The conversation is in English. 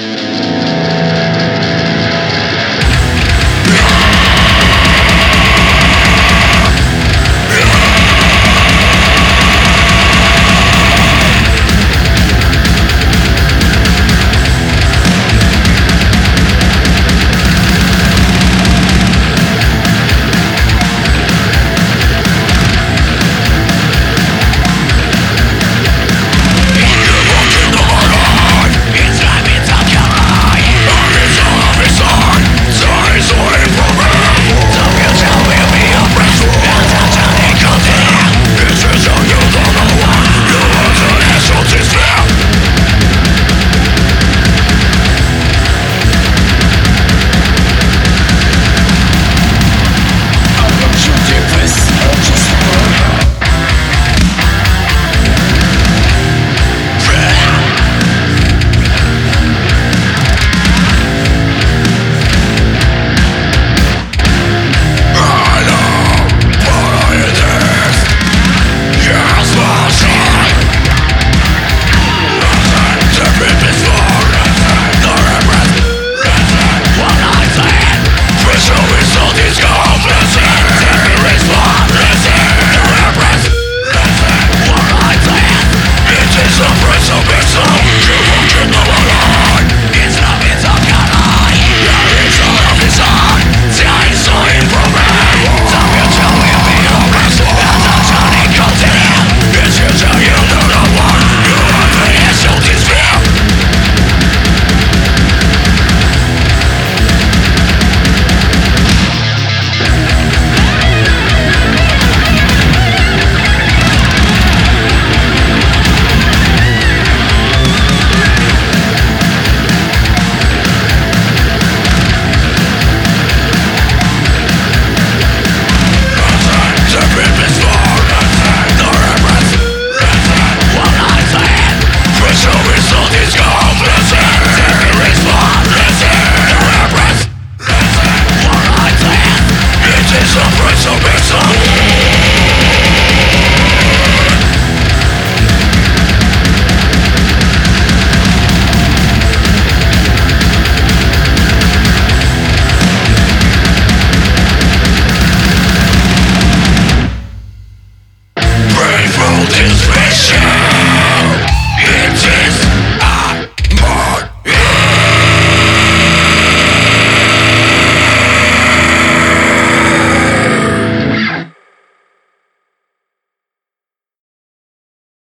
Bye.